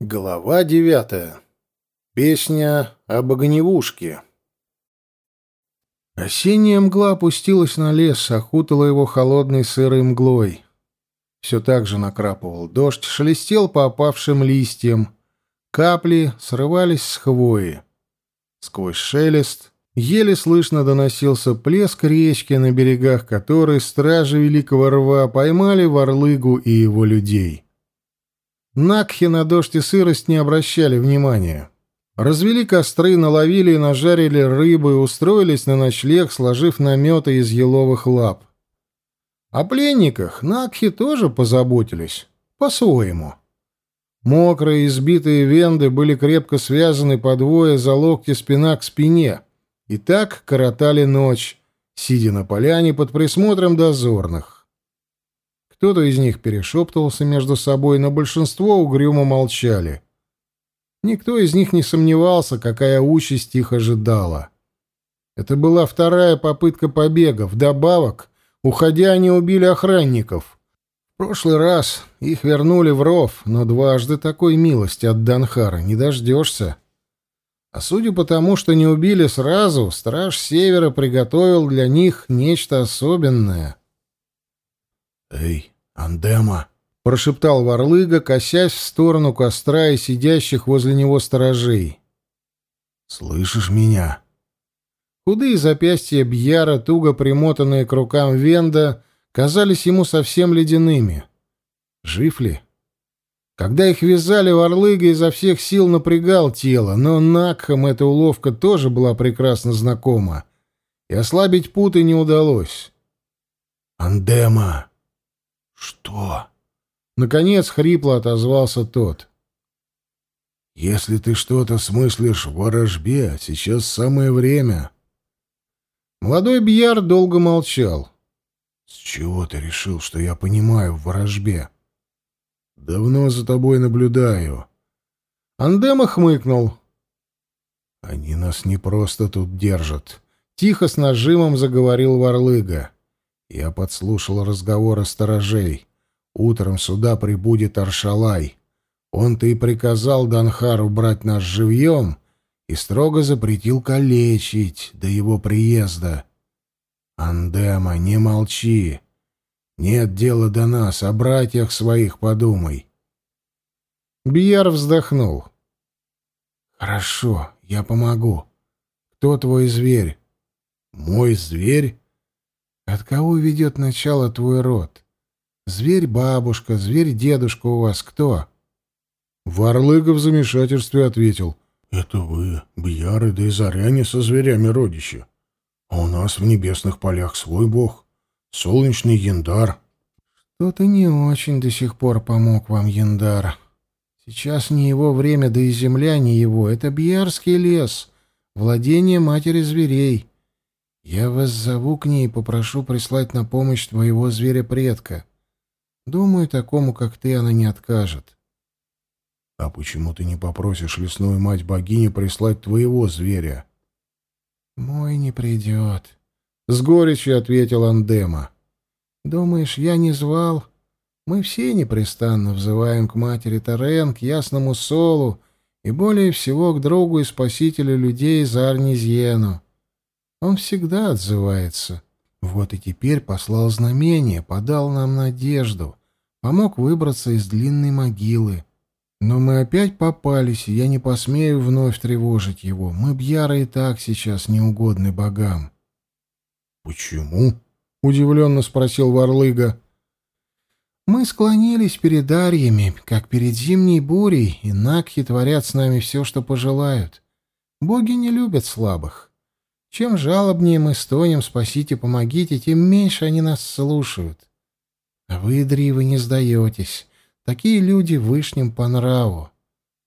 Глава девятая. Песня об огневушке. Осенняя мгла опустилась на лес, окутала его холодной сырой мглой. Все так же накрапывал дождь, шелестел по опавшим листьям. Капли срывались с хвои. Сквозь шелест еле слышно доносился плеск речки, на берегах которой стражи Великого Рва поймали Варлыгу и его людей. — Накхи на дождь и сырость не обращали внимания. Развели костры, наловили и нажарили рыбу и устроились на ночлег, сложив наметы из еловых лап. О пленниках Накхи тоже позаботились. По-своему. Мокрые избитые венды были крепко связаны по двое за локти спина к спине. И так коротали ночь, сидя на поляне под присмотром дозорных. Кто-то из них перешептывался между собой, но большинство угрюмо молчали. Никто из них не сомневался, какая участь их ожидала. Это была вторая попытка побега. Вдобавок, уходя, они убили охранников. В прошлый раз их вернули в ров, но дважды такой милости от Данхара не дождешься. А судя по тому, что не убили сразу, страж Севера приготовил для них нечто особенное. «Эй, Андема!» — прошептал Варлыга, косясь в сторону костра и сидящих возле него сторожей. «Слышишь меня?» Худые запястья Бьяра, туго примотанные к рукам Венда, казались ему совсем ледяными. Жив ли? Когда их вязали, Варлыга изо всех сил напрягал тело, но Накхам эта уловка тоже была прекрасно знакома, и ослабить путы не удалось. «Андема!» «Что?» Наконец хрипло отозвался тот. «Если ты что-то смыслишь в ворожбе, сейчас самое время». Молодой Бьяр долго молчал. «С чего ты решил, что я понимаю в ворожбе?» «Давно за тобой наблюдаю». Андема хмыкнул. «Они нас не просто тут держат», — тихо с нажимом заговорил Варлыга. Я подслушал разговоры сторожей. Утром сюда прибудет Аршалай. Он-то и приказал Данхару брать нас живьем и строго запретил калечить до его приезда. Андема, не молчи. Нет дела до нас, о братьях своих подумай. Бияр вздохнул. Хорошо, я помогу. Кто твой зверь? Мой зверь? От кого ведет начало твой род? Зверь-бабушка, зверь-дедушка у вас кто? Варлыга в замешательстве ответил. Это вы, бьяры да и заряне со зверями родища. А у нас в небесных полях свой бог, солнечный яндар. Что-то не очень до сих пор помог вам яндар. Сейчас не его время, да и земля не его. Это Бьярский лес, владение матери зверей. Я вас зову к ней и попрошу прислать на помощь твоего зверя-предка. Думаю, такому, как ты, она не откажет. — А почему ты не попросишь лесную мать-богиню прислать твоего зверя? — Мой не придет, — с горечью ответил Андема. — Думаешь, я не звал? Мы все непрестанно взываем к матери Тарен, к ясному Солу и более всего к другу и спасителю людей Зарнизьену. Он всегда отзывается. Вот и теперь послал знамение, подал нам надежду, помог выбраться из длинной могилы. Но мы опять попались, и я не посмею вновь тревожить его. Мы бьяры и так сейчас неугодны богам. — Почему? — удивленно спросил Варлыга. — Мы склонились перед арьями, как перед зимней бурей, и накхи творят с нами все, что пожелают. Боги не любят слабых. Чем жалобнее мы стонем «спасите, помогите», тем меньше они нас слушают. А вы, Дривы, не сдаетесь. Такие люди вышним по нраву.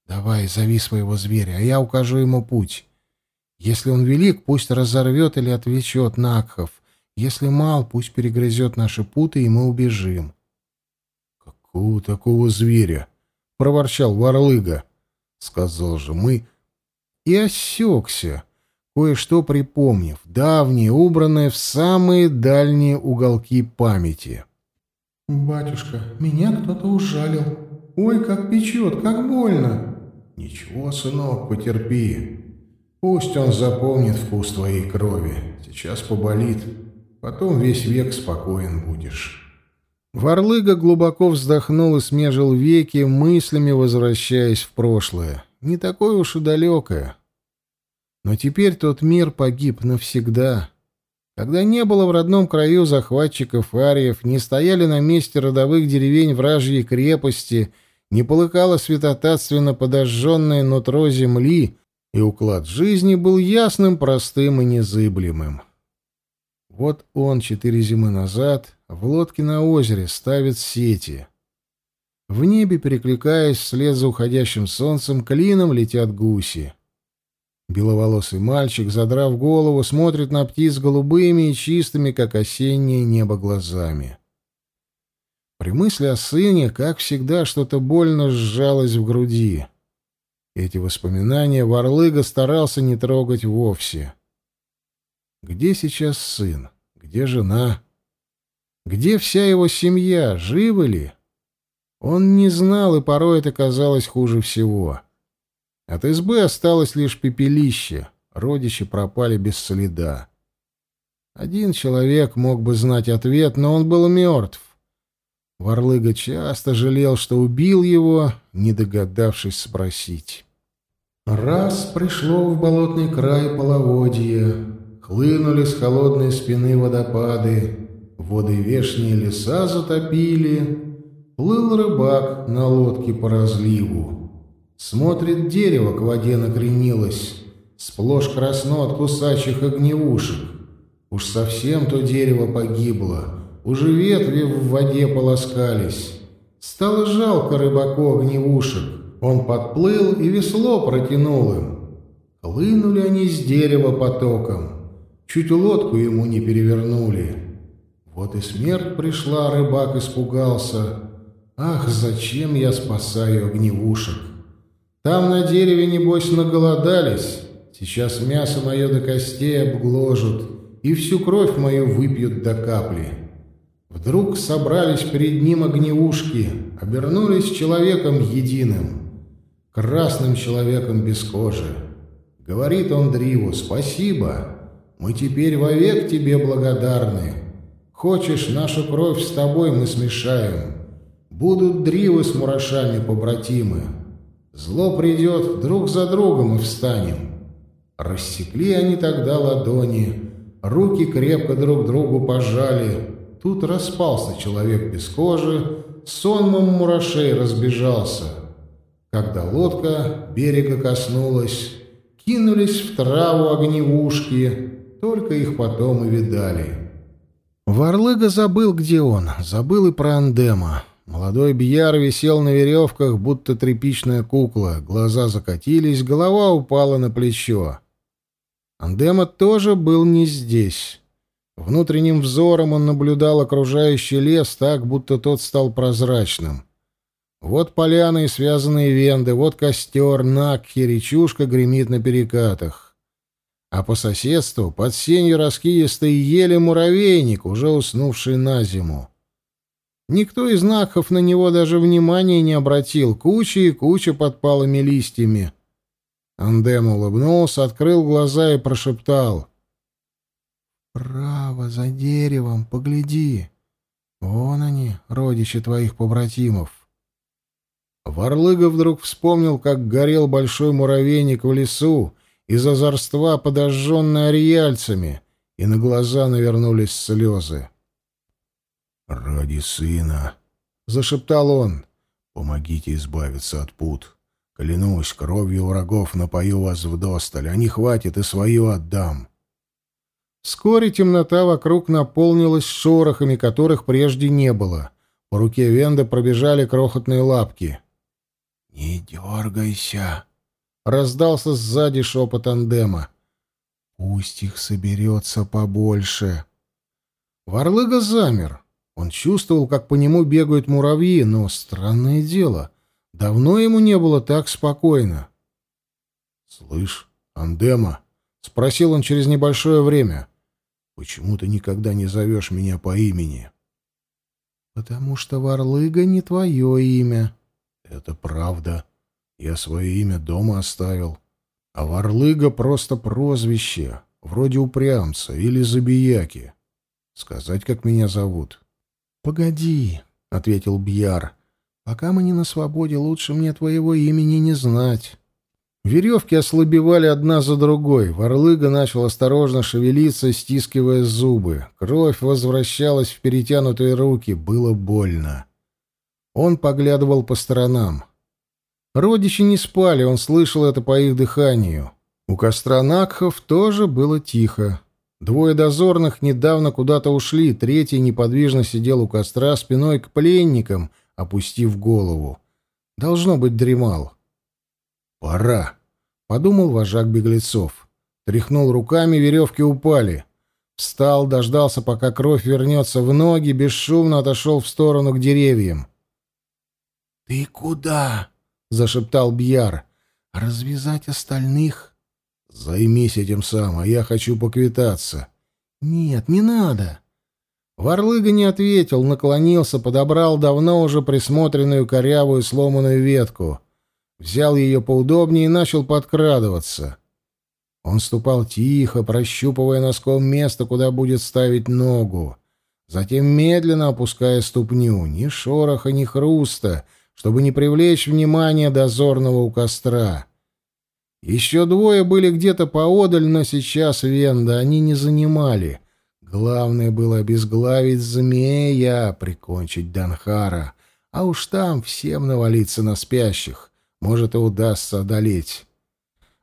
Давай, зови своего зверя, а я укажу ему путь. Если он велик, пусть разорвет или отвлечет Накхов. Если мал, пусть перегрызет наши путы, и мы убежим. — Какого такого зверя? — проворчал Варлыга. — Сказал же, мы... И осекся кое-что припомнив, давнее, убранное в самые дальние уголки памяти. «Батюшка, меня кто-то ужалил», Ой, как печет, как больно!» «Ничего, сынок, потерпи. Пусть он запомнит вкус твоей крови. Сейчас поболит, потом весь век спокоен будешь». Варлыга глубоко вздохнул и смежил веки, мыслями возвращаясь в прошлое. Не такое уж и далекое. Но теперь тот мир погиб навсегда. Когда не было в родном краю захватчиков ариев, не стояли на месте родовых деревень вражьей крепости, не полыкало святотатственно подожженное нутро земли, и уклад жизни был ясным, простым и незыблемым. Вот он четыре зимы назад в лодке на озере ставит сети. В небе, перекликаясь вслед за уходящим солнцем, клином летят гуси. Беловолосый мальчик, задрав голову, смотрит на птиц голубыми и чистыми, как осеннее небо, глазами. При мысли о сыне, как всегда, что-то больно сжалось в груди. Эти воспоминания Варлыга старался не трогать вовсе. Где сейчас сын? Где жена? Где вся его семья? Живы ли? Он не знал, и порой это казалось хуже всего. От избы осталось лишь пепелище, родичи пропали без следа. Один человек мог бы знать ответ, но он был мертв. Варлыга часто жалел, что убил его, не догадавшись спросить. Раз пришло в болотный край половодье, хлынули с холодной спины водопады, воды вешние леса затопили, плыл рыбак на лодке по разливу. Смотрит, дерево к воде накренилось, сплошь красно от кусачих огневушек. Уж совсем то дерево погибло, уже ветви в воде полоскались. Стало жалко рыбаку огневушек. Он подплыл и весло протянул им. Хлынули они с дерева потоком, чуть лодку ему не перевернули. Вот и смерть пришла, рыбак испугался. Ах, зачем я спасаю огневушек? Там на дереве, небось, наголодались. Сейчас мясо мое до костей обгложат, и всю кровь мою выпьют до капли. Вдруг собрались перед ним огневушки, обернулись человеком единым, красным человеком без кожи. Говорит он Дриву, спасибо, мы теперь вовек тебе благодарны. Хочешь, нашу кровь с тобой мы смешаем. Будут Дривы с мурашами побратимы. Зло придет, друг за другом и встанем. Рассекли они тогда ладони, руки крепко друг другу пожали. Тут распался человек без кожи, сонмом мурашей разбежался. Когда лодка берега коснулась, кинулись в траву огневушки, только их потом и видали. Варлыга забыл, где он, забыл и про Андема. Молодой Бьяр висел на веревках, будто тряпичная кукла. Глаза закатились, голова упала на плечо. Андема тоже был не здесь. Внутренним взором он наблюдал окружающий лес так, будто тот стал прозрачным. Вот поляны и связанные венды, вот костер, накхи, речушка гремит на перекатах. А по соседству, под сенью раскидистой ели муравейник, уже уснувший на зиму. Никто из Накхов на него даже внимания не обратил. Куча и куча подпалыми листьями. Андем улыбнулся, открыл глаза и прошептал. «Право, за деревом, погляди. Вон они, родичи твоих побратимов». Варлыга вдруг вспомнил, как горел большой муравейник в лесу, из озорства подожженный ариальцами, и на глаза навернулись слезы. «Ради сына!» — зашептал он. «Помогите избавиться от пут. Клянусь, кровью врагов напою вас вдосталь, а не хватит и свою отдам». Вскоре темнота вокруг наполнилась шорохами, которых прежде не было. По руке Венда пробежали крохотные лапки. «Не дергайся!» — раздался сзади шепот Андема. «Пусть их соберется побольше». Варлыга замер. Он чувствовал, как по нему бегают муравьи, но странное дело, давно ему не было так спокойно. «Слышь, Андема?» — спросил он через небольшое время. «Почему ты никогда не зовешь меня по имени?» «Потому что Варлыга не твое имя». Это правда. Я свое имя дома оставил. А Варлыга просто прозвище, вроде упрямца или забияки. Сказать, как меня зовут? — Погоди, — ответил Бьяр. — Пока мы не на свободе, лучше мне твоего имени не знать. Веревки ослабевали одна за другой. Варлыга начал осторожно шевелиться, стискивая зубы. Кровь возвращалась в перетянутые руки. Было больно. Он поглядывал по сторонам. Родичи не спали, он слышал это по их дыханию. У костра Накхов тоже было тихо. Двое дозорных недавно куда-то ушли, третий неподвижно сидел у костра спиной к пленникам, опустив голову. Должно быть, дремал. «Пора», — подумал вожак беглецов. Тряхнул руками, веревки упали. Встал, дождался, пока кровь вернется в ноги, бесшумно отошел в сторону к деревьям. «Ты куда?» — зашептал Бьяр. «Развязать остальных?» «Займись этим сам, а я хочу поквитаться». «Нет, не надо». Варлыга не ответил, наклонился, подобрал давно уже присмотренную корявую сломанную ветку — взял ее поудобнее и начал подкрадываться. Он ступал тихо, прощупывая носком место, куда будет ставить ногу. Затем медленно опуская ступню, ни шороха, ни хруста, чтобы не привлечь внимание дозорного у костра. Еще двое были где-то поодаль, но сейчас Венда они не занимали. Главное было обезглавить змея, прикончить Данхара, а уж там всем навалиться на спящих. Может, и удастся одолеть.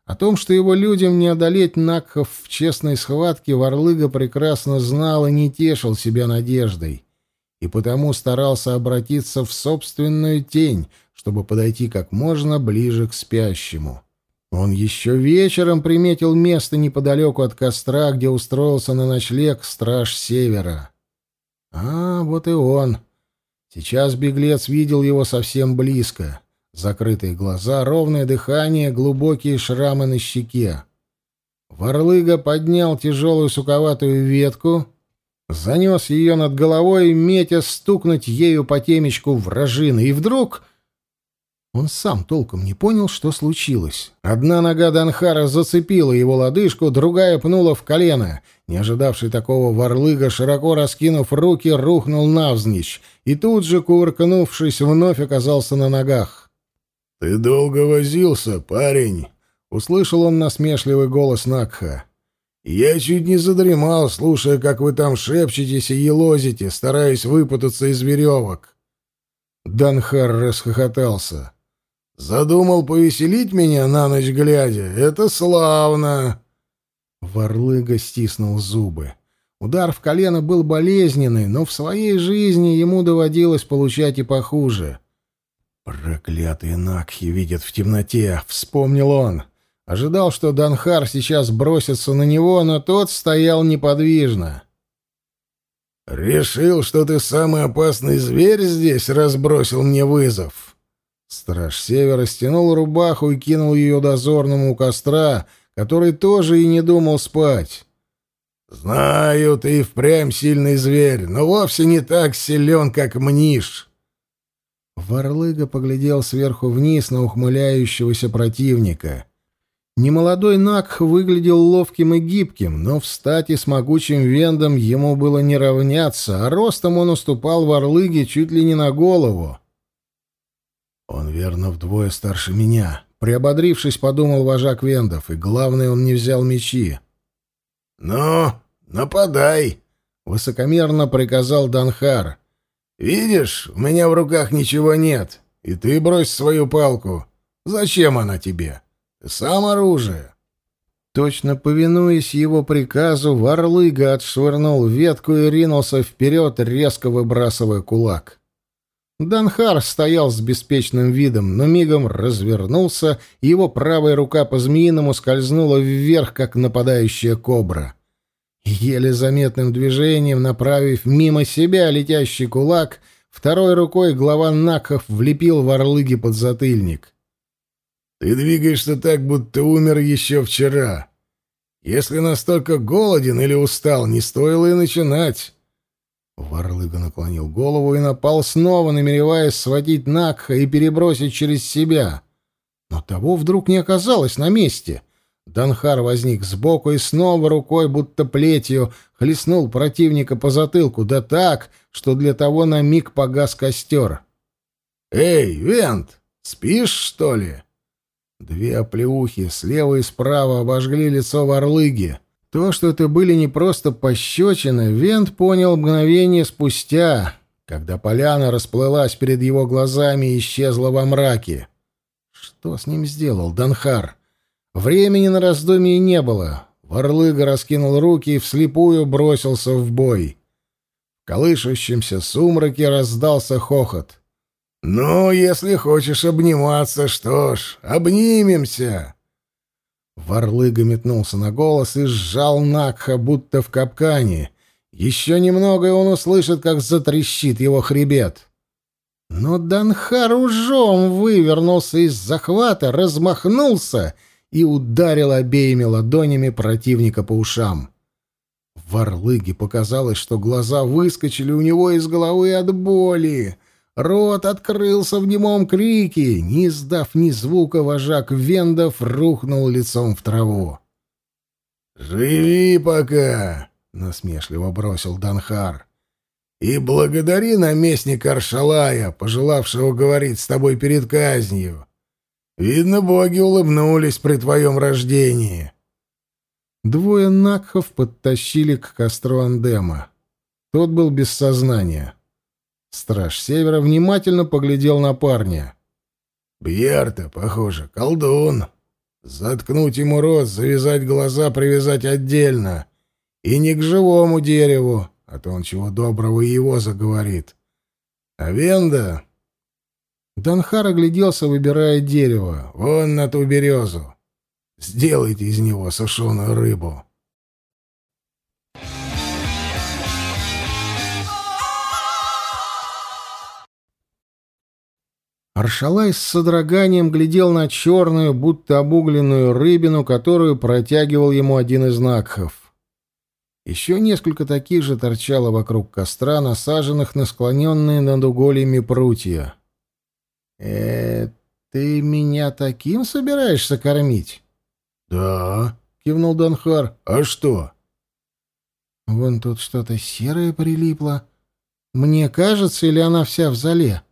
О том, что его людям не одолеть Накхов в честной схватке, Варлыга прекрасно знал и не тешил себя надеждой, и потому старался обратиться в собственную тень, чтобы подойти как можно ближе к спящему. Он еще вечером приметил место неподалеку от костра, где устроился на ночлег страж севера. А, вот и он. Сейчас беглец видел его совсем близко. Закрытые глаза, ровное дыхание, глубокие шрамы на щеке. Варлыга поднял тяжелую суковатую ветку, занес ее над головой, метя стукнуть ею по темечку вражины, и вдруг... Он сам толком не понял, что случилось. Одна нога Данхара зацепила его лодыжку, другая пнула в колено. Не ожидавший такого Варлыга, широко раскинув руки, рухнул навзничь, и тут же, кувыркнувшись, вновь оказался на ногах. «Ты долго возился, парень!» — услышал он насмешливый голос Накха. «Я чуть не задремал, слушая, как вы там шепчетесь и елозите, стараясь выпутаться из веревок». Данхар расхохотался. «Задумал повеселить меня на ночь глядя? Это славно!» Варлыга стиснул зубы. Удар в колено был болезненный, но в своей жизни ему доводилось получать и похуже. «Проклятые Накхи видят в темноте!» — вспомнил он. Ожидал, что Данхар сейчас бросится на него, но тот стоял неподвижно. «Решил, что ты самый опасный зверь здесь разбросил мне вызов?» Страж Севера стянул рубаху и кинул ее дозорному у костра, который тоже и не думал спать. «Знаю, ты впрямь сильный зверь, но вовсе не так силен, как Мниш. Варлыга поглядел сверху вниз на ухмыляющегося противника. Немолодой Накх выглядел ловким и гибким, но в стати с могучим вендом ему было не равняться, а ростом он уступал Варлыге чуть ли не на голову. «Он верно вдвое старше меня», — приободрившись, подумал вожак вендов, и главное, он не взял мечи. «Ну, нападай», — высокомерно приказал Данхар. «Видишь, у меня в руках ничего нет, и ты брось свою палку. Зачем она тебе? Сам оружие». Точно повинуясь его приказу, Варлыга отшвырнул ветку и ринулся вперед, резко выбрасывая кулак. Данхар стоял с беспечным видом, но мигом развернулся, и его правая рука по-змеиному скользнула вверх, как нападающая кобра. Еле заметным движением, направив мимо себя летящий кулак, второй рукой глава Накхов влепил в орлыги под затыльник. «Ты двигаешься так, будто умер еще вчера. Если настолько голоден или устал, не стоило и начинать». Варлыга наклонил голову и напал снова, намереваясь схватить Накха и перебросить через себя. Но того вдруг не оказалось на месте. Данхар возник сбоку и снова рукой, будто плетью, хлестнул противника по затылку, да так, что для того на миг погас костер. «Эй, Вент, спишь, что ли?» Две оплеухи слева и справа обожгли лицо Варлыги. То, что это были не просто пощечины, Вент понял мгновение спустя, когда поляна расплылась перед его глазами и исчезла во мраке. Что с ним сделал Данхар? Времени на раздумье не было. Варлыга раскинул руки и вслепую бросился в бой. В колышущемся сумраке раздался хохот. «Ну, если хочешь обниматься, что ж, обнимемся!» Варлыга метнулся на голос и сжал Накха, будто в капкане. Еще немного, и он услышит, как затрещит его хребет. Но Данхар ужом вывернулся из захвата, размахнулся и ударил обеими ладонями противника по ушам. Варлыге показалось, что глаза выскочили у него из головы от боли. Рот открылся в немом крике. Не издав ни звука, вожак Вендов рухнул лицом в траву. «Живи пока!» — насмешливо бросил Данхар. «И благодари наместника Аршалая, пожелавшего говорить с тобой перед казнью. Видно, боги улыбнулись при твоем рождении». Двое накхов подтащили к костру Андема. Тот был без сознания. Страж Севера внимательно поглядел на парня. «Бьерта, похоже, колдун. Заткнуть ему рот, завязать глаза, привязать отдельно. И не к живому дереву, а то он чего доброго его заговорит. А Венда...» Данхар огляделся, выбирая дерево. «Вон на ту березу. Сделайте из него сушеную рыбу». Аршалай с содроганием глядел на черную, будто обугленную рыбину, которую протягивал ему один из накхов. Еще несколько таких же торчало вокруг костра, насаженных на склоненные над угольями прутья. «Э, ты меня таким собираешься кормить?» «Да», — кивнул Донхар. «А что?» «Вон тут что-то серое прилипло. Мне кажется, или она вся в зале?»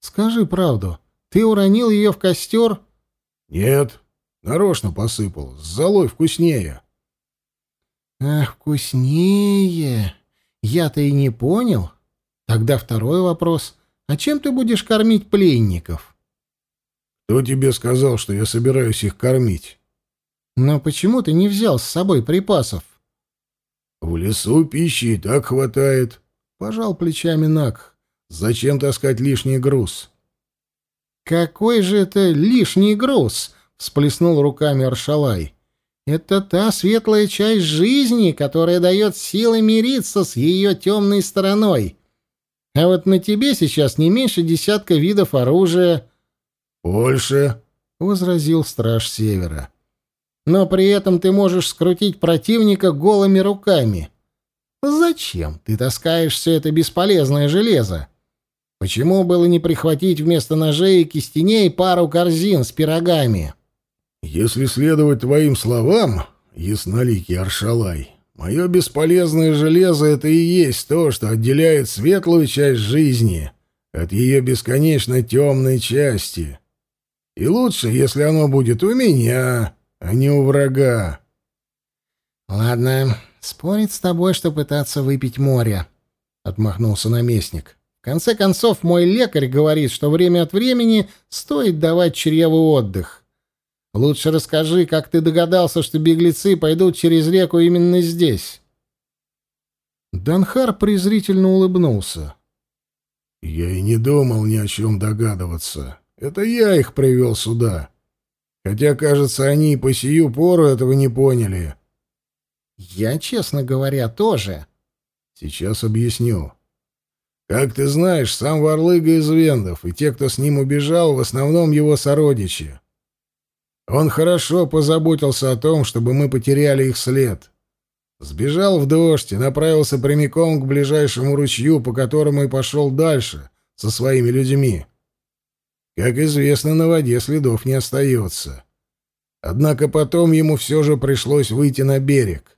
Скажи правду, ты уронил ее в костер? Нет, нарочно посыпал. С золой вкуснее. Ах, вкуснее. Я-то и не понял. Тогда второй вопрос. А чем ты будешь кормить пленников? Кто тебе сказал, что я собираюсь их кормить? Но почему ты не взял с собой припасов? В лесу пищи и так хватает. Пожал плечами Нак. Зачем таскать лишний груз? Какой же это лишний груз? всплеснул руками Аршалай. Это та светлая часть жизни, которая дает силы мириться с ее темной стороной. А вот на тебе сейчас не меньше десятка видов оружия. Больше, возразил страж Севера. Но при этом ты можешь скрутить противника голыми руками. Зачем ты таскаешь все это бесполезное железо? Почему было не прихватить вместо ножей и кистеней пару корзин с пирогами? Если следовать твоим словам, ясноликий Аршалай, мое бесполезное железо — это и есть то, что отделяет светлую часть жизни от ее бесконечно темной части. И лучше, если оно будет у меня, а не у врага. Ладно, спорить с тобой, что пытаться выпить море, — отмахнулся наместник. В конце концов, мой лекарь говорит, что время от времени стоит давать чреву отдых. Лучше расскажи, как ты догадался, что беглецы пойдут через реку именно здесь. Данхар презрительно улыбнулся. Я и не думал ни о чем догадываться. Это я их привел сюда. Хотя, кажется, они и по сию пору этого не поняли. Я, честно говоря, тоже. Сейчас объясню. Как ты знаешь, сам Варлыга из Вендов, и те, кто с ним убежал, в основном его сородичи. Он хорошо позаботился о том, чтобы мы потеряли их след. Сбежал в дождь и направился прямиком к ближайшему ручью, по которому и пошел дальше со своими людьми. Как известно, на воде следов не остается. Однако потом ему все же пришлось выйти на берег.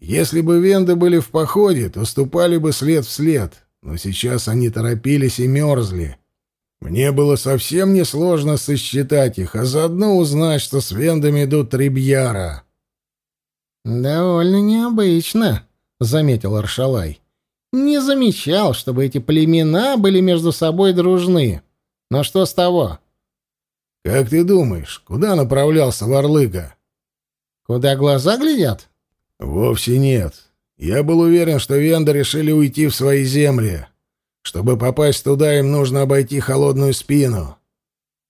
Если бы венды были в походе, то ступали бы след в след, но сейчас они торопились и мерзли. Мне было совсем несложно сосчитать их, а заодно узнать, что с вендами идут три бьяра. «Довольно необычно», — заметил Аршалай. «Не замечал, чтобы эти племена были между собой дружны. Но что с того?» «Как ты думаешь, куда направлялся Варлыга?» «Куда глаза глядят?» «Вовсе нет. Я был уверен, что венды решили уйти в свои земли. Чтобы попасть туда, им нужно обойти холодную спину.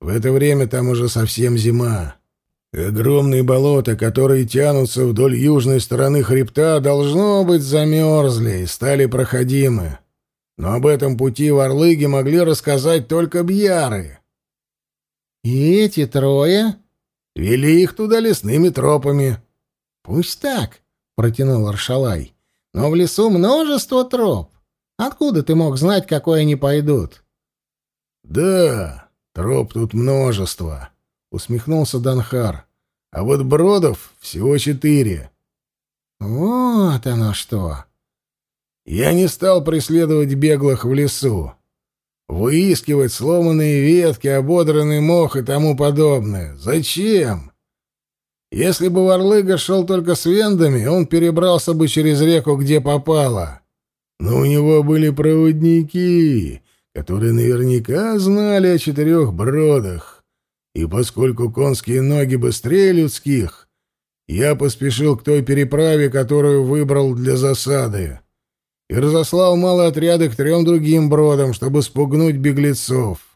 В это время там уже совсем зима. Огромные болота, которые тянутся вдоль южной стороны хребта, должно быть, замерзли и стали проходимы. Но об этом пути в Орлыге могли рассказать только бьяры. «И эти трое?» «Вели их туда лесными тропами». «Пусть так», — протянул Аршалай. «Но в лесу множество троп. Откуда ты мог знать, какой они пойдут?» «Да, троп тут множество», — усмехнулся Данхар. А вот бродов всего четыре. Вот оно что. Я не стал преследовать беглых в лесу. Выискивать сломанные ветки, ободранный мох и тому подобное. Зачем? Если бы Варлыга шел только с вендами, он перебрался бы через реку, где попало. Но у него были проводники, которые наверняка знали о четырех бродах. И поскольку конские ноги быстрее людских, я поспешил к той переправе, которую выбрал для засады, и разослал малые отряды к трем другим бродам, чтобы спугнуть беглецов.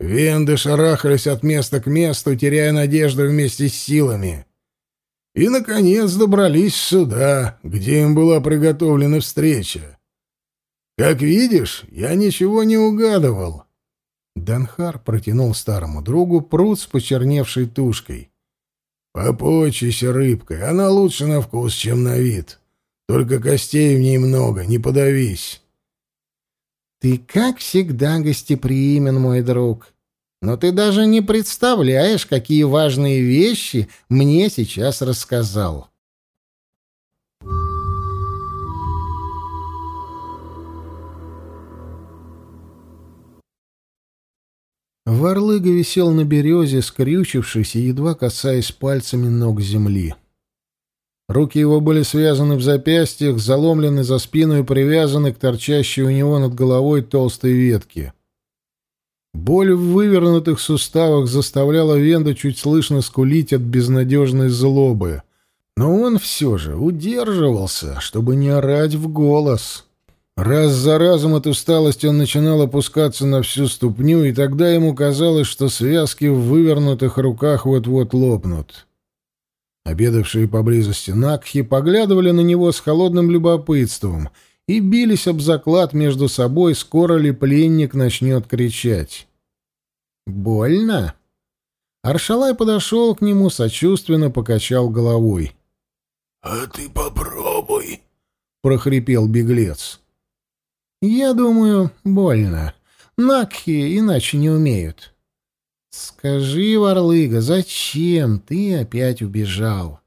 Венды шарахались от места к месту, теряя надежду вместе с силами. И, наконец, добрались сюда, где им была приготовлена встреча. Как видишь, я ничего не угадывал. Данхар протянул старому другу пруд с почерневшей тушкой. «Попочайся рыбкой, она лучше на вкус, чем на вид. Только костей в ней много, не подавись». «Ты, как всегда, гостеприимен, мой друг. Но ты даже не представляешь, какие важные вещи мне сейчас рассказал». Варлыга висел на березе, скрючившись и едва касаясь пальцами ног земли. Руки его были связаны в запястьях, заломлены за спину и привязаны к торчащей у него над головой толстой ветке. Боль в вывернутых суставах заставляла Венда чуть слышно скулить от безнадежной злобы. Но он все же удерживался, чтобы не орать в голос. Раз за разом от усталости он начинал опускаться на всю ступню, и тогда ему казалось, что связки в вывернутых руках вот-вот лопнут. Обедавшие поблизости Накхи поглядывали на него с холодным любопытством и бились об заклад между собой, скоро ли пленник начнет кричать. «Больно?» Аршалай подошел к нему, сочувственно покачал головой. «А ты попробуй», — прохрипел беглец. «Я думаю, больно. Накхи иначе не умеют». «Скажи, Варлыга, зачем ты опять убежал?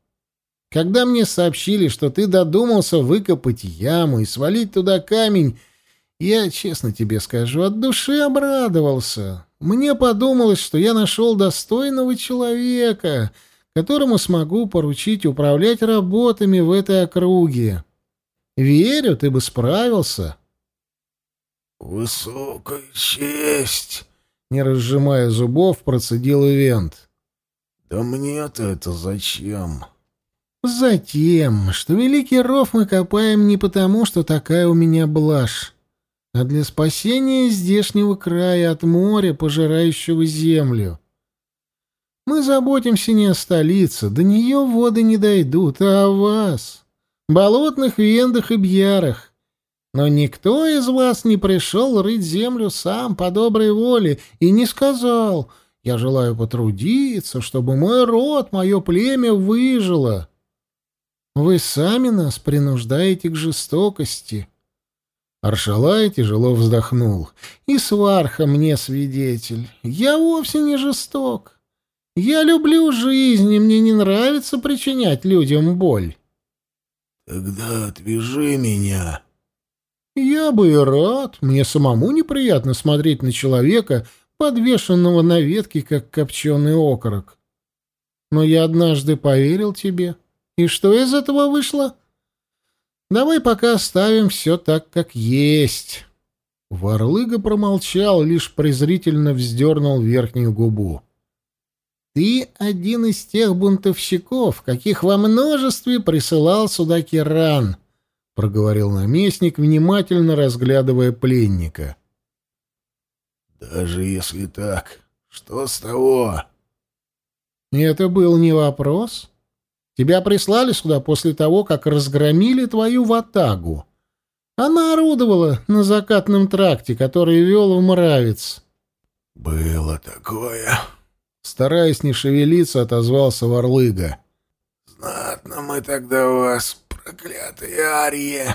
Когда мне сообщили, что ты додумался выкопать яму и свалить туда камень, я, честно тебе скажу, от души обрадовался. Мне подумалось, что я нашел достойного человека, которому смогу поручить управлять работами в этой округе. Верю, ты бы справился». «Высокая честь!» — не разжимая зубов, процедил Ивент. «Да мне-то это зачем?» «Затем, что великий ров мы копаем не потому, что такая у меня блажь, а для спасения здешнего края от моря, пожирающего землю. Мы заботимся не о столице, до нее воды не дойдут, а о вас, болотных вендах и бьярах, но никто из вас не пришел рыть землю сам по доброй воле и не сказал «Я желаю потрудиться, чтобы мой род, мое племя выжило». Вы сами нас принуждаете к жестокости. Аршалай тяжело вздохнул. И сварха мне свидетель. Я вовсе не жесток. Я люблю жизнь, и мне не нравится причинять людям боль. Тогда отвяжи меня. Я бы и рад. Мне самому неприятно смотреть на человека, подвешенного на ветке, как копченый окорок. Но я однажды поверил тебе. И что из этого вышло? Давай пока оставим все так, как есть. Варлыга промолчал, лишь презрительно вздернул верхнюю губу. Ты один из тех бунтовщиков, каких во множестве присылал сюда Киран, — проговорил наместник, внимательно разглядывая пленника. «Даже если так, что с того?» «Это был не вопрос. Тебя прислали сюда после того, как разгромили твою ватагу. Она орудовала на закатном тракте, который вел в Мравец». «Было такое», Стараясь не шевелиться, отозвался Варлыга. «Знатно мы тогда вас, проклятые арии!»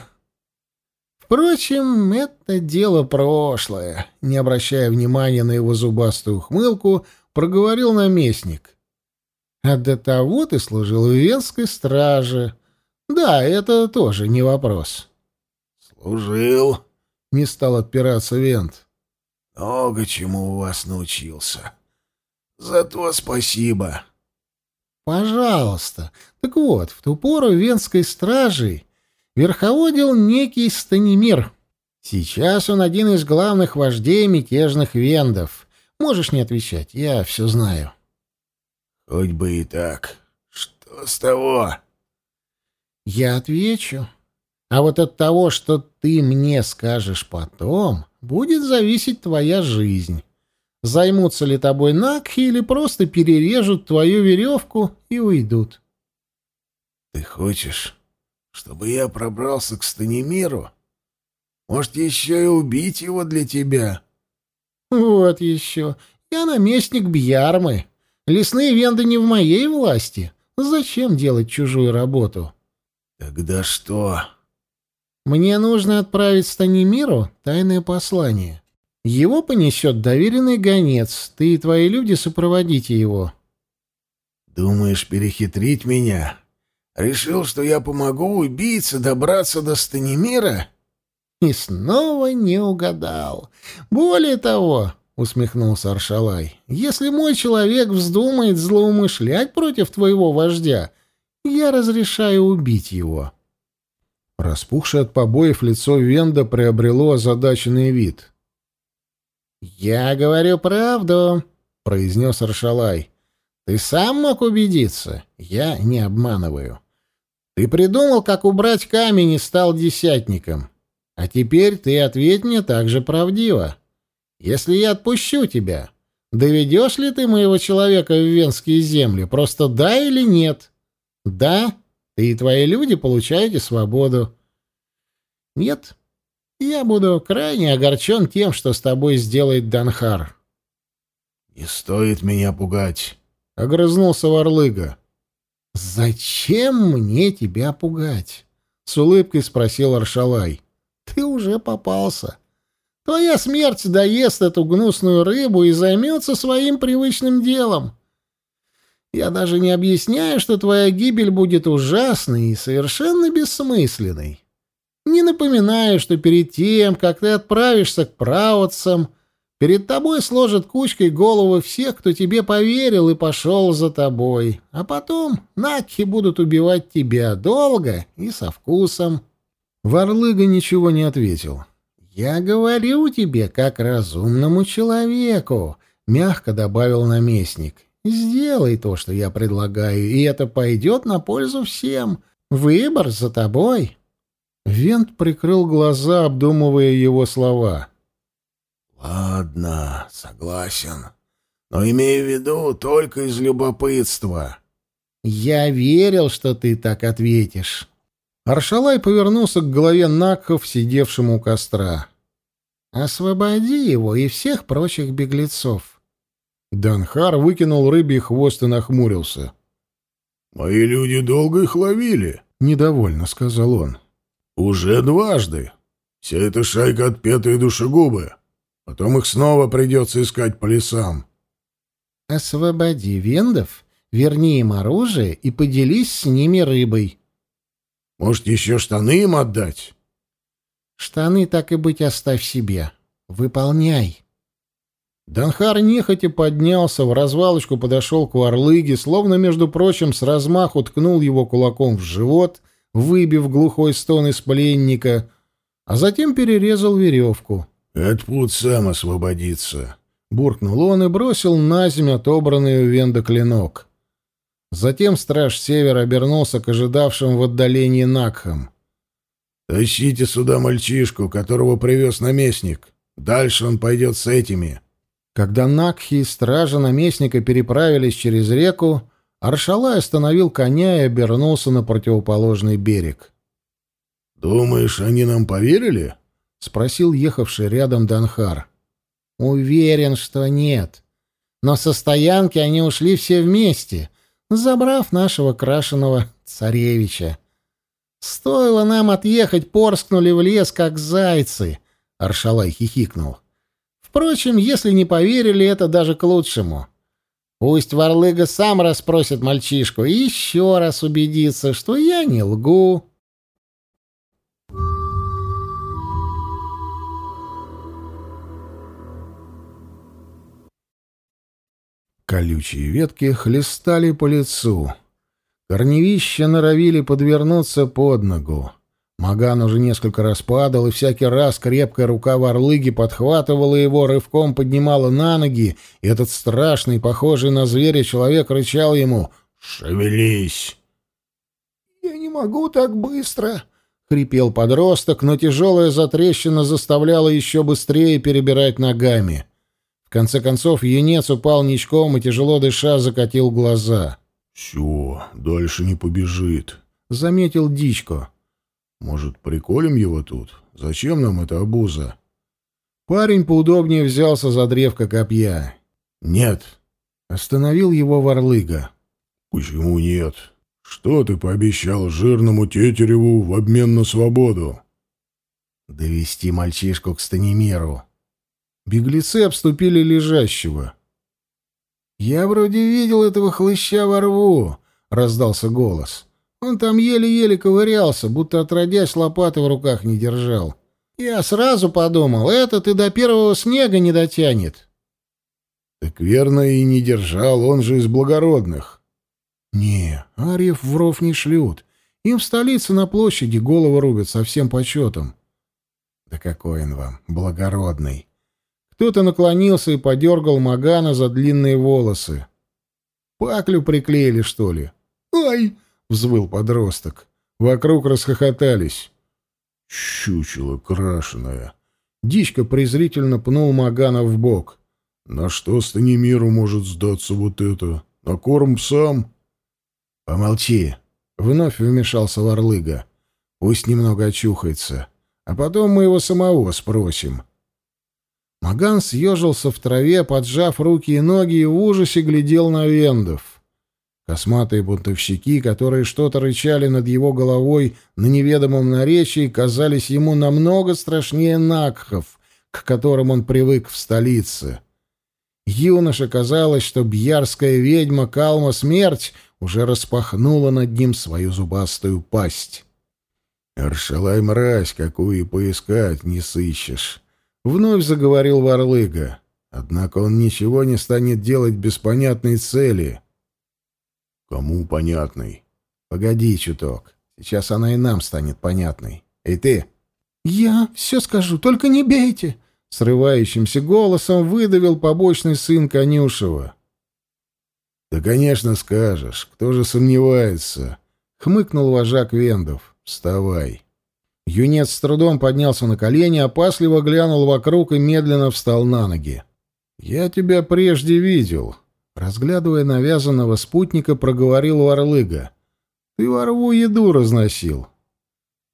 Впрочем, это дело прошлое. Не обращая внимания на его зубастую ухмылку, проговорил наместник. А до того ты служил в Венской страже. Да, это тоже не вопрос. Служил, не стал отпираться Вент. Много чему у вас научился. Зато спасибо. Пожалуйста. Так вот, в ту пору Венской стражей верховодил некий Станимир. Сейчас он один из главных вождей мятежных вендов. Можешь не отвечать, я все знаю. Хоть бы и так. Что с того? Я отвечу. А вот от того, что ты мне скажешь потом, будет зависеть твоя жизнь. Займутся ли тобой Накхи или просто перережут твою веревку и уйдут. — Ты хочешь, чтобы я пробрался к Станимиру? Может, еще и убить его для тебя? — Вот еще. Я наместник Бьярмы. Лесные венды не в моей власти. Зачем делать чужую работу? — Тогда что? — Мне нужно отправить Станимиру тайное послание. — его понесет доверенный гонец. Ты и твои люди сопроводите его. Думаешь перехитрить меня? Решил, что я помогу убийце добраться до Станимира? И снова не угадал. Более того, усмехнулся Аршалай, если мой человек вздумает злоумышлять против твоего вождя, я разрешаю убить его. Распухшее от побоев лицо Венда приобрело озадаченный вид. «Я говорю правду», — произнес Аршалай. «Ты сам мог убедиться? Я не обманываю. Ты придумал, как убрать камень и стал десятником. А теперь ты ответь мне так же правдиво. Если я отпущу тебя, доведешь ли ты моего человека в венские земли? Просто да или нет? Да, ты и твои люди получаете свободу. Нет, я буду крайне огорчен тем, что с тобой сделает Данхар. — Не стоит меня пугать, — огрызнулся Варлыга. — Зачем мне тебя пугать? — с улыбкой спросил Аршалай. — Ты уже попался. Твоя смерть доест эту гнусную рыбу и займется своим привычным делом. Я даже не объясняю, что твоя гибель будет ужасной и совершенно бессмысленной. Не напоминаю, что перед тем, как ты отправишься к правоцам, перед тобой сложат кучкой головы всех, кто тебе поверил и пошел за тобой, а потом Накхи будут убивать тебя долго и со вкусом. Варлыга ничего не ответил. «Я говорю тебе, как разумному человеку», — мягко добавил наместник. «Сделай то, что я предлагаю, и это пойдет на пользу всем. Выбор за тобой». Вент прикрыл глаза, обдумывая его слова. «Ладно, согласен. Но имею в виду только из любопытства». «Я верил, что ты так ответишь». Аршалай повернулся к голове Накхов, сидевшему у костра. «Освободи его и всех прочих беглецов». Данхар выкинул рыбий хвост и нахмурился. «Мои люди долго их ловили». — недовольно сказал он. «Уже дважды. Вся эта шайка отпетые душегубы. Потом их снова придется искать по лесам». «Освободи вендов, верни им оружие и поделись с ними рыбой». «Может, еще штаны им отдать?» «Штаны, так и быть, оставь себе. Выполняй». Данхар нехотя поднялся, в развалочку подошел к Варлыге, словно, между прочим, с размаху ткнул его кулаком в живот, выбив глухой стон из пленника, а затем перерезал веревку. «Этот путь сам освободится», — буркнул он и бросил на землю отобранный у Венда клинок. Затем страж Севера обернулся к ожидавшим в отдалении Накхам. «Тащите сюда мальчишку, которого привез наместник. Дальше он пойдет с этими». Когда Накхи и стража наместника переправились через реку, Аршалай остановил коня и обернулся на противоположный берег. «Думаешь, они нам поверили?» — спросил ехавший рядом Данхар. «Уверен, что нет. Но со стоянки они ушли все вместе, забрав нашего крашеного царевича. Стоило нам отъехать, порскнули в лес, как зайцы», — Аршалай хихикнул. Впрочем, если не поверили, это даже к лучшему. Пусть Варлыга сам расспросит мальчишку и еще раз убедится, что я не лгу. Колючие ветки хлестали по лицу. Корневища норовили подвернуться под ногу. Маган уже несколько раз падал, и всякий раз крепкая рука Варлыги подхватывала его, рывком поднимала на ноги, и этот страшный, похожий на зверя человек рычал ему «Шевелись!» «Я не могу так быстро!» — хрипел подросток, но тяжелая затрещина заставляла еще быстрее перебирать ногами. В конце концов юнец упал ничком и, тяжело дыша, закатил глаза. «Все, дальше не побежит», — заметил Дичко. Может, приколем его тут? Зачем нам эта обуза? Парень поудобнее взялся за древко копья. Нет. Остановил его Варлыга. Почему нет? Что ты пообещал жирному Тетереву в обмен на свободу? Довести мальчишку к Станимиру. Беглецы обступили лежащего. «Я вроде видел этого хлыща во рву», — раздался голос. Он там еле-еле ковырялся, будто отродясь лопаты в руках не держал. Я сразу подумал, этот и до первого снега не дотянет. Так верно и не держал, он же из благородных. Не, Арьев в ров не шлют. Им в столице на площади голову рубят со всем почетом. Да какой он вам, благородный. Кто-то наклонился и подергал Магана за длинные волосы. Паклю приклеили, что ли? Ай! — взвыл подросток. Вокруг расхохотались. «Щучело крашеное!» Дичка презрительно пнул Магана в бок. «На что Станимиру может сдаться вот это? На корм псам?» «Помолчи!» — вновь вмешался Варлыга. «Пусть немного очухается, а потом мы его самого спросим». Маган съежился в траве, поджав руки и ноги, и в ужасе глядел на вендов. Косматые бунтовщики, которые что-то рычали над его головой на неведомом наречии, казались ему намного страшнее накхов, к которым он привык в столице. Юноше казалось, что бьярская ведьма Калма Смерть уже распахнула над ним свою зубастую пасть. «Аршалай, мразь, какую и поискать не сыщешь», — вновь заговорил Варлыга. «Однако он ничего не станет делать без понятной цели». Кому понятный? Погоди чуток. Сейчас она и нам станет понятной. Эй ты! Я все скажу, только не бейте! Срывающимся голосом выдавил побочный сын Конюшева. Да, конечно, скажешь. Кто же сомневается? Хмыкнул вожак Вендов. Вставай. Юнец с трудом поднялся на колени, опасливо глянул вокруг и медленно встал на ноги. «Я тебя прежде видел», Разглядывая навязанного спутника, проговорил Варлыга. «Ты во рву еду разносил».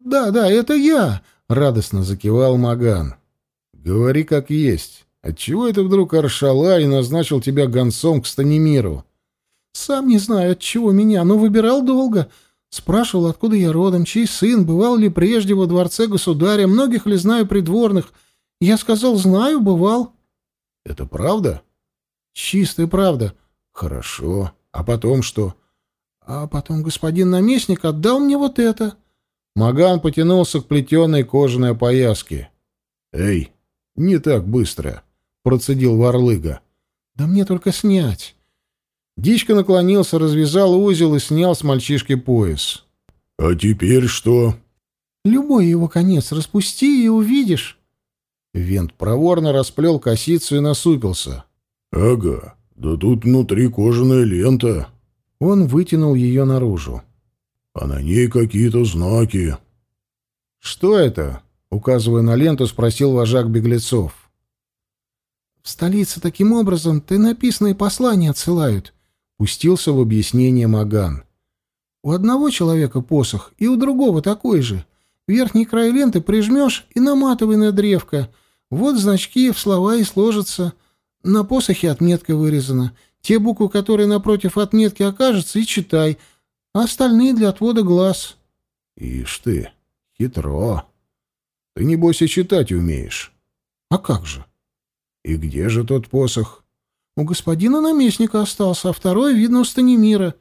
«Да, да, это я!» — радостно закивал Маган. «Говори как есть. Отчего это вдруг Аршала и назначил тебя гонцом к Станимиру?» «Сам не знаю, отчего меня, но выбирал долго. Спрашивал, откуда я родом, чей сын, бывал ли прежде во дворце государя, многих ли знаю придворных. Я сказал, знаю, бывал. — Это правда? — Чистая правда. — Хорошо. А потом что? — А потом господин наместник отдал мне вот это. Маган потянулся к плетеной кожаной опояске. — Эй, не так быстро, — процедил Варлыга. — Да мне только снять. Дичка наклонился, развязал узел и снял с мальчишки пояс. — А теперь что? — Любой его конец распусти и увидишь. Вент проворно расплел косицу и насупился. — Ага, да тут внутри кожаная лента. Он вытянул ее наружу. — А на ней какие-то знаки. — Что это? — указывая на ленту, спросил вожак беглецов. — В столице таким образом ты написанные послания отсылают. Пустился в объяснение Маган. У одного человека посох, и у другого такой же. Верхний край ленты прижмешь и наматывай на древко. Вот значки в слова и сложатся. На посохе отметка вырезана. Те буквы, которые напротив отметки окажутся, и читай, а остальные для отвода глаз. — Ишь ты, хитро. Ты, небось, и читать умеешь. — А как же? — И где же тот посох? У господина наместника остался, а второй, видно, у Станимира.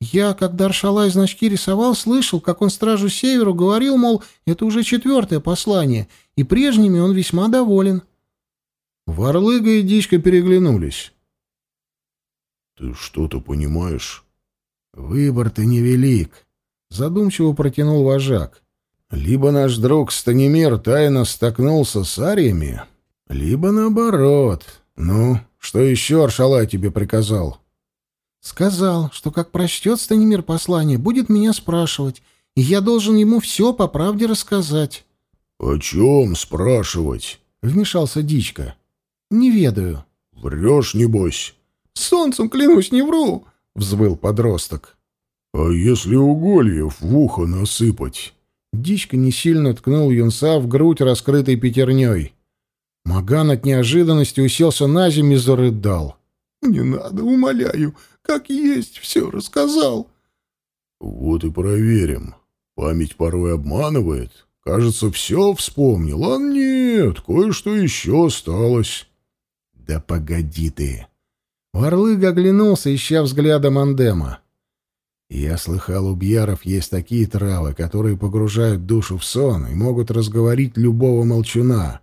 Я, когда Аршалай значки рисовал, слышал, как он стражу Северу говорил, мол, это уже четвертое послание, и прежними он весьма доволен. Варлыга и Дичка переглянулись. — Ты что-то понимаешь? — Выбор-то невелик, — задумчиво протянул вожак. Либо наш друг Станимир тайно столкнулся с ариями, либо наоборот. Ну, что еще Аршалай тебе приказал? Сказал, что как прочтет Станимир послание, будет меня спрашивать, и я должен ему все по правде рассказать. — О чем спрашивать? — вмешался Дичка. — Не ведаю. — Врешь, небось? — Солнцем, клянусь, не вру! — взвыл подросток. — А если угольев в ухо насыпать? Дичка не сильно ткнул юнца в грудь, раскрытой пятерней. Маган от неожиданности уселся на землю и зарыдал. «Не надо, умоляю, как есть, все рассказал». «Вот и проверим. Память порой обманывает. Кажется, все вспомнил, а нет, кое-что еще осталось». «Да погоди ты!» Варлык оглянулся, ища взглядом Андема. «Я слыхал, у бьяров есть такие травы, которые погружают душу в сон и могут разговорить любого молчуна».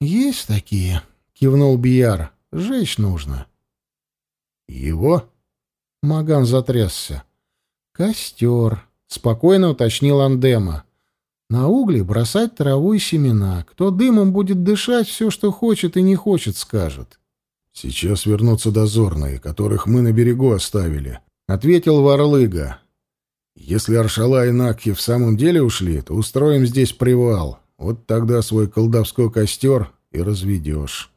«Есть такие», — кивнул Бияр. «Жечь нужно». «Его?» — Маган затрясся. «Костер», — спокойно уточнил Андема. «На угли бросать траву и семена. Кто дымом будет дышать, все, что хочет и не хочет, скажет». «Сейчас вернутся дозорные, которых мы на берегу оставили», — ответил Варлыга. «Если Аршала и Накхи в самом деле ушли, то устроим здесь привал. Вот тогда свой колдовской костер и разведешь.